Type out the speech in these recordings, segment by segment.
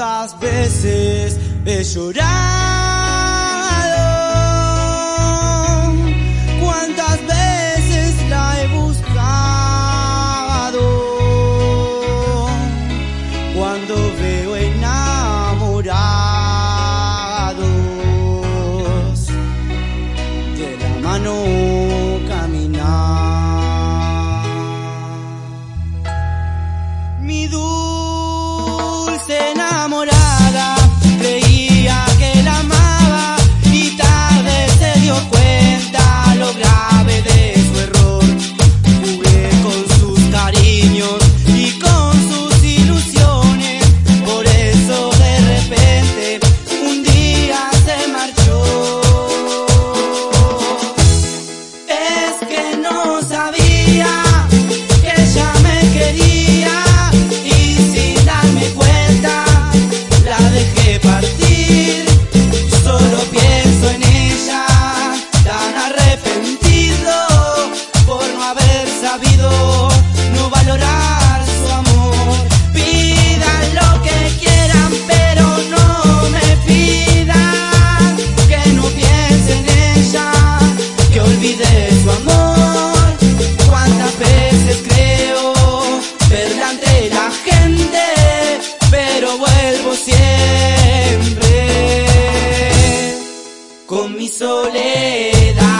cuántas veces ve llorar. No sabía mi soledad.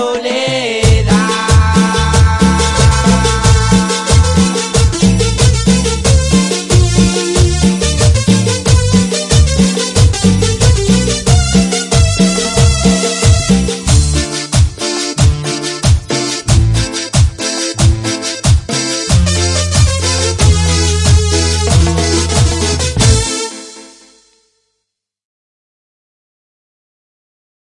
Chevrolet.